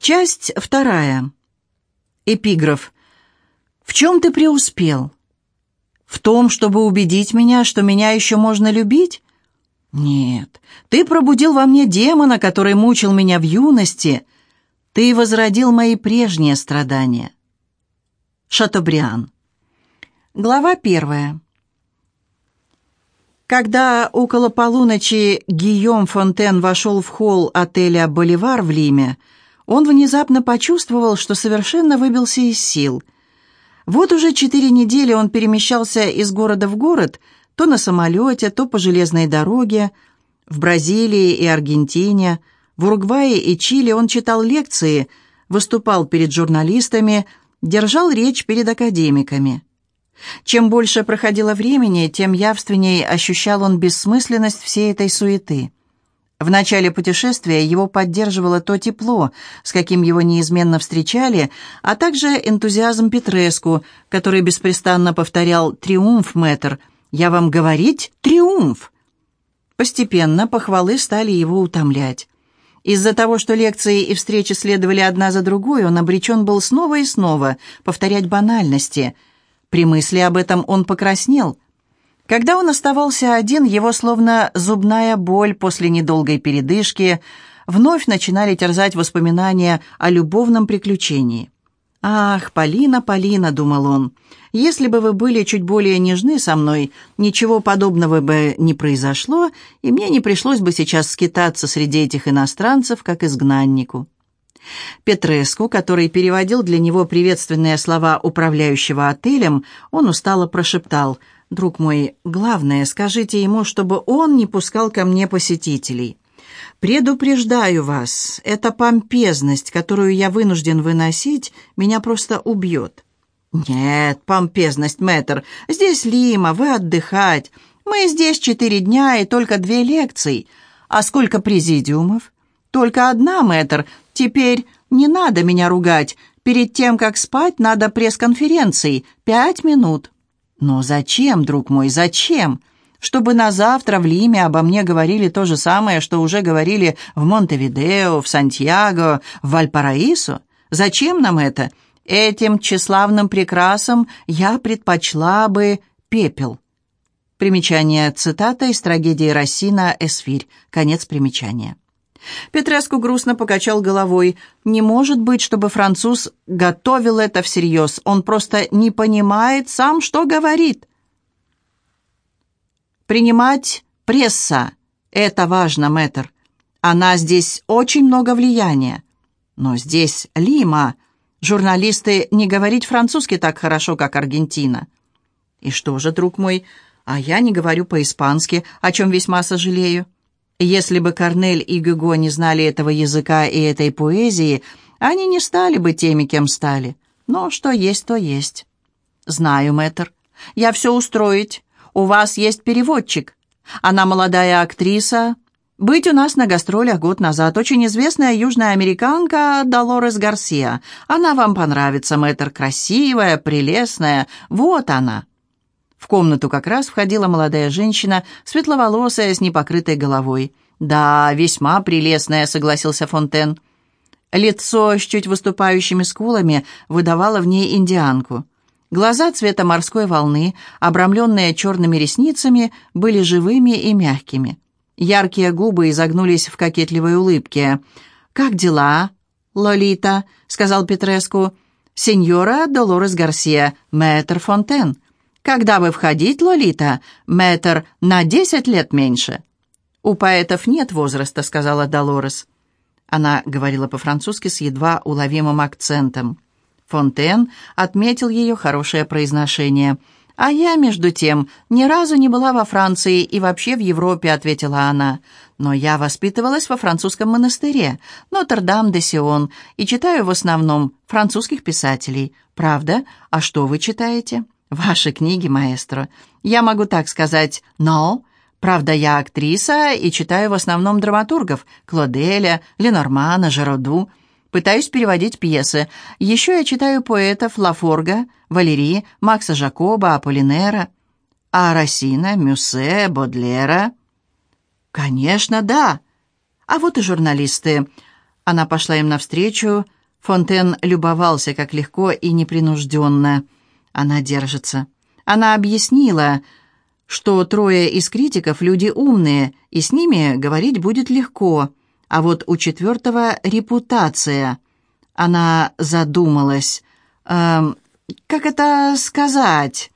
Часть вторая. Эпиграф. «В чем ты преуспел? В том, чтобы убедить меня, что меня еще можно любить? Нет, ты пробудил во мне демона, который мучил меня в юности. Ты возродил мои прежние страдания». Шатобриан. Глава первая. Когда около полуночи Гийом Фонтен вошел в холл отеля «Боливар» в Лиме, он внезапно почувствовал, что совершенно выбился из сил. Вот уже четыре недели он перемещался из города в город, то на самолете, то по железной дороге. В Бразилии и Аргентине, в Уругвае и Чили он читал лекции, выступал перед журналистами, держал речь перед академиками. Чем больше проходило времени, тем явственнее ощущал он бессмысленность всей этой суеты. В начале путешествия его поддерживало то тепло, с каким его неизменно встречали, а также энтузиазм Петреску, который беспрестанно повторял «Триумф, мэтр! Я вам говорить, триумф!» Постепенно похвалы стали его утомлять. Из-за того, что лекции и встречи следовали одна за другой, он обречен был снова и снова повторять банальности – при мысли об этом он покраснел. Когда он оставался один, его словно зубная боль после недолгой передышки вновь начинали терзать воспоминания о любовном приключении. «Ах, Полина, Полина», — думал он, — «если бы вы были чуть более нежны со мной, ничего подобного бы не произошло, и мне не пришлось бы сейчас скитаться среди этих иностранцев, как изгнаннику». Петреску, который переводил для него приветственные слова управляющего отелем, он устало прошептал «Друг мой, главное, скажите ему, чтобы он не пускал ко мне посетителей». «Предупреждаю вас, эта помпезность, которую я вынужден выносить, меня просто убьет». «Нет, помпезность, мэтр, здесь Лима, вы отдыхать. Мы здесь четыре дня и только две лекции. А сколько президиумов?» «Только одна, мэтр, Теперь не надо меня ругать. Перед тем, как спать, надо пресс-конференции. Пять минут». «Но зачем, друг мой, зачем? Чтобы на завтра в Лиме обо мне говорили то же самое, что уже говорили в Монтевидео, в Сантьяго, в Вальпараисо? Зачем нам это? Этим тщеславным прекрасам я предпочла бы пепел». Примечание цитата из трагедии Рассина «Эсфирь». Конец примечания. Петреску грустно покачал головой. «Не может быть, чтобы француз готовил это всерьез. Он просто не понимает сам, что говорит». «Принимать пресса. Это важно, мэтр. Она здесь очень много влияния. Но здесь Лима. Журналисты не говорить французски так хорошо, как Аргентина». «И что же, друг мой, а я не говорю по-испански, о чем весьма сожалею». Если бы Корнель и Гюго не знали этого языка и этой поэзии, они не стали бы теми, кем стали. Но что есть, то есть. Знаю, мэтр. Я все устроить. У вас есть переводчик. Она молодая актриса. Быть у нас на гастролях год назад. Очень известная южная американка Долорес Гарсия. Она вам понравится, мэтр. Красивая, прелестная. Вот она. В комнату как раз входила молодая женщина, светловолосая, с непокрытой головой. «Да, весьма прелестная», — согласился Фонтен. Лицо с чуть выступающими скулами выдавало в ней индианку. Глаза цвета морской волны, обрамленные черными ресницами, были живыми и мягкими. Яркие губы изогнулись в кокетливой улыбке. «Как дела, Лолита?» — сказал Петреску. «Сеньора Долорес Гарсия, мэтр Фонтен». Когда вы входить, Лолита? Мэтр на десять лет меньше». «У поэтов нет возраста», — сказала Долорес. Она говорила по-французски с едва уловимым акцентом. Фонтен отметил ее хорошее произношение. «А я, между тем, ни разу не была во Франции и вообще в Европе», — ответила она. «Но я воспитывалась во французском монастыре, Нотр-Дам-де-Сион, и читаю в основном французских писателей. Правда? А что вы читаете?» «Ваши книги, маэстро. Я могу так сказать «но». Правда, я актриса и читаю в основном драматургов Клоделя, Ленормана, Жероду. Пытаюсь переводить пьесы. Еще я читаю поэтов Лафорга, Валерии, Макса Жакоба, Аполлинера. А Рассина, Мюссе, Бодлера? Конечно, да. А вот и журналисты. Она пошла им навстречу. Фонтен любовался, как легко и непринужденно. Она держится. Она объяснила, что трое из критиков люди умные, и с ними говорить будет легко. А вот у четвертого репутация. Она задумалась. Эм, как это сказать?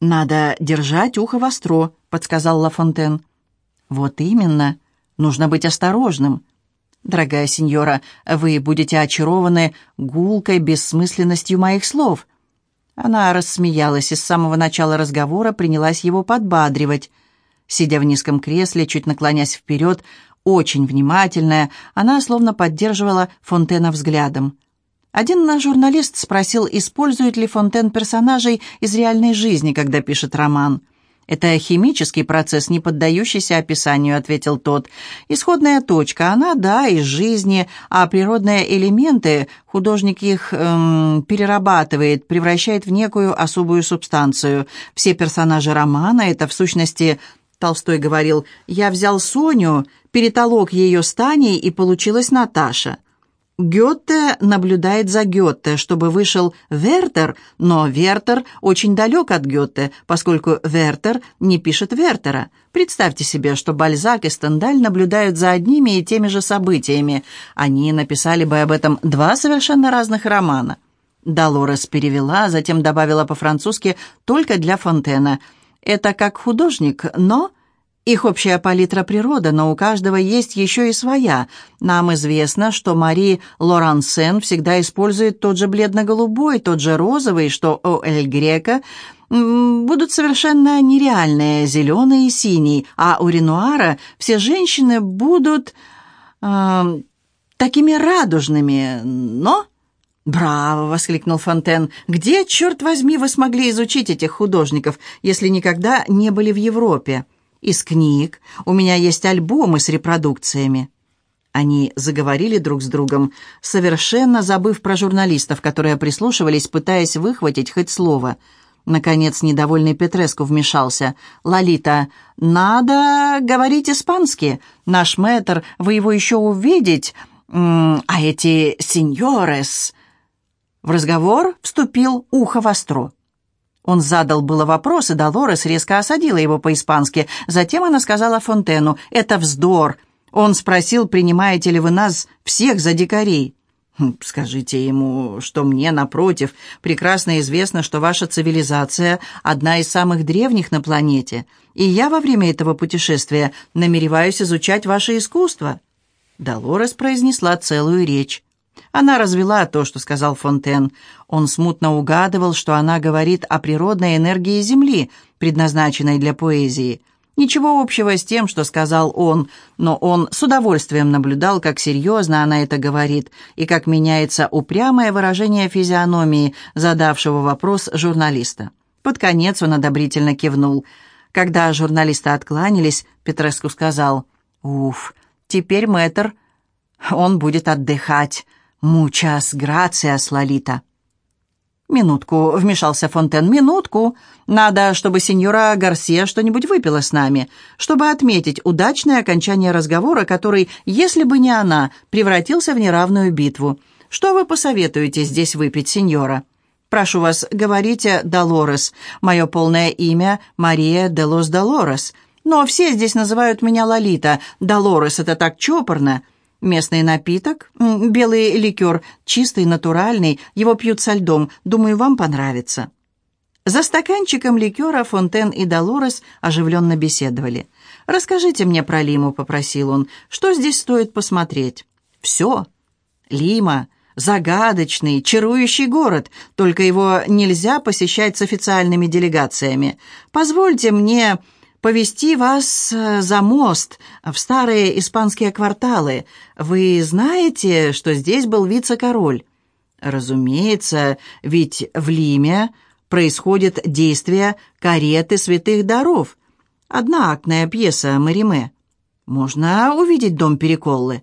«Надо держать ухо востро», — подсказал Лафонтен. «Вот именно. Нужно быть осторожным. Дорогая сеньора, вы будете очарованы гулкой бессмысленностью моих слов». Она рассмеялась и с самого начала разговора принялась его подбадривать. Сидя в низком кресле, чуть наклонясь вперед, очень внимательная, она словно поддерживала Фонтена взглядом. Один наш журналист спросил, использует ли Фонтен персонажей из реальной жизни, когда пишет роман. «Это химический процесс, не поддающийся описанию», — ответил тот. «Исходная точка, она, да, из жизни, а природные элементы, художник их эм, перерабатывает, превращает в некую особую субстанцию. Все персонажи романа — это, в сущности, Толстой говорил, «Я взял Соню, перетолок ее с Таней, и получилась Наташа». Гёте наблюдает за Гёте, чтобы вышел Вертер, но Вертер очень далек от Гёте, поскольку Вертер не пишет Вертера. Представьте себе, что Бальзак и Стендаль наблюдают за одними и теми же событиями. Они написали бы об этом два совершенно разных романа. Долорес перевела, затем добавила по-французски «только для Фонтена». Это как художник, но их общая палитра природа, но у каждого есть еще и своя. Нам известно, что Мари Лорансен всегда использует тот же бледно-голубой, тот же розовый, что у Эль Грека будут совершенно нереальные, зеленый и синий, а у Ренуара все женщины будут э, такими радужными, но... «Браво!» — воскликнул Фонтен. «Где, черт возьми, вы смогли изучить этих художников, если никогда не были в Европе?» Из книг. У меня есть альбомы с репродукциями». Они заговорили друг с другом, совершенно забыв про журналистов, которые прислушивались, пытаясь выхватить хоть слово. Наконец, недовольный Петреску вмешался. «Лолита, надо говорить испански. Наш мэтр, вы его еще увидеть. А эти сеньорес...» В разговор вступил ухо востро. Он задал было вопрос, и Долорес резко осадила его по-испански. Затем она сказала Фонтену, «Это вздор». Он спросил, принимаете ли вы нас всех за дикарей. «Хм, «Скажите ему, что мне, напротив, прекрасно известно, что ваша цивилизация одна из самых древних на планете, и я во время этого путешествия намереваюсь изучать ваше искусство». Долорес произнесла целую речь. Она развела то, что сказал Фонтен. Он смутно угадывал, что она говорит о природной энергии Земли, предназначенной для поэзии. Ничего общего с тем, что сказал он, но он с удовольствием наблюдал, как серьезно она это говорит, и как меняется упрямое выражение физиономии задавшего вопрос журналиста. Под конец он одобрительно кивнул. Когда журналисты откланялись, Петреску сказал, «Уф, теперь мэтр, он будет отдыхать». «Мучас грациас, Лолита». «Минутку», — вмешался Фонтен, — «минутку. Надо, чтобы сеньора Гарсия что-нибудь выпила с нами, чтобы отметить удачное окончание разговора, который, если бы не она, превратился в неравную битву. Что вы посоветуете здесь выпить, сеньора?» «Прошу вас, говорите Долорес. Мое полное имя Мария де лос Долорес. Но все здесь называют меня Лолита. Долорес — это так чопорно. Местный напиток, белый ликер, чистый, натуральный, его пьют со льдом. Думаю, вам понравится». За стаканчиком ликера Фонтен и Долорес оживленно беседовали. «Расскажите мне про Лиму», — попросил он. «Что здесь стоит посмотреть?» «Все. Лима. Загадочный, чарующий город, только его нельзя посещать с официальными делегациями. Позвольте мне повести вас э, за мост в старые испанские кварталы. Вы знаете, что здесь был вице-король? Разумеется, ведь в Лиме происходит действие кареты святых даров. Одноактная пьеса Мариме. Можно увидеть дом Переколлы?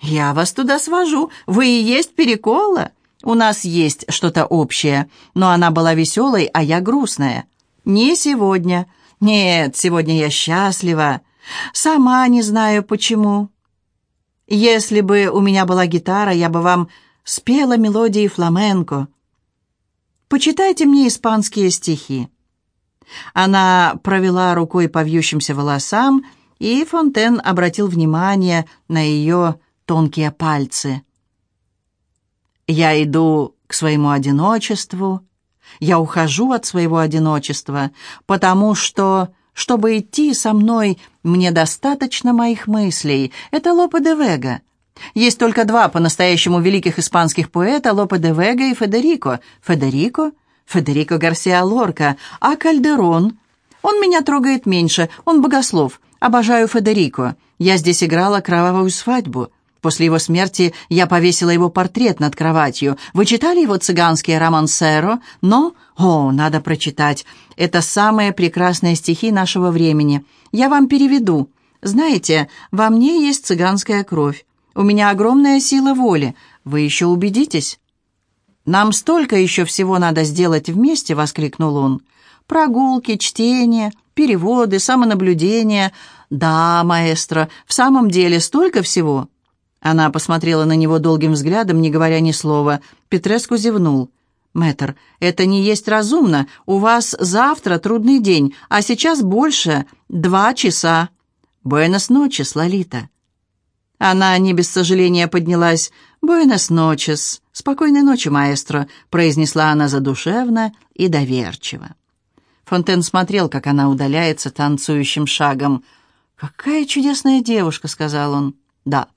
Я вас туда свожу. Вы и есть Переколла? У нас есть что-то общее, но она была веселой, а я грустная. Не сегодня. «Нет, сегодня я счастлива. «Сама не знаю, почему. Если бы у меня была гитара, я бы вам спела мелодии фламенко. Почитайте мне испанские стихи». Она провела рукой по вьющимся волосам, и Фонтен обратил внимание на ее тонкие пальцы. «Я иду к своему одиночеству, я ухожу от своего одиночества, потому что, чтобы идти со мной, мне достаточно моих мыслей. Это Лопе де Вега. Есть только два по-настоящему великих испанских поэта, Лопе де Вега и Федерико. Федерико? Федерико Гарсиа Лорка. А Кальдерон? Он меня трогает меньше, он богослов. Обожаю Федерико. Я здесь играла кровавую свадьбу. После его смерти я повесила его портрет над кроватью. Вы читали его цыганские романсеро? Но, о, надо прочитать. Это самые прекрасные стихи нашего времени. Я вам переведу. Знаете, во мне есть цыганская кровь. У меня огромная сила воли. Вы еще убедитесь?» «Нам столько еще всего надо сделать вместе!» — воскликнул он. «Прогулки, чтение, переводы, самонаблюдение. Да, маэстро, в самом деле столько всего!» Она посмотрела на него долгим взглядом, не говоря ни слова. Петреску зевнул. «Мэтр, это не есть разумно. У вас завтра трудный день, а сейчас больше. Два часа. Буэнос ночес, Лолита». Она не без сожаления поднялась. «Буэнос ночес. Спокойной ночи, маэстро», — произнесла она задушевно и доверчиво. Фонтен смотрел, как она удаляется танцующим шагом. «Какая чудесная девушка», — сказал он. «Да,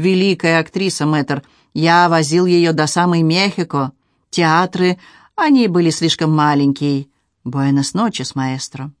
великая актриса, мэтр. Я возил ее до самой Мехико. Театры, они были слишком маленькие. Буэнос ночес, маэстро».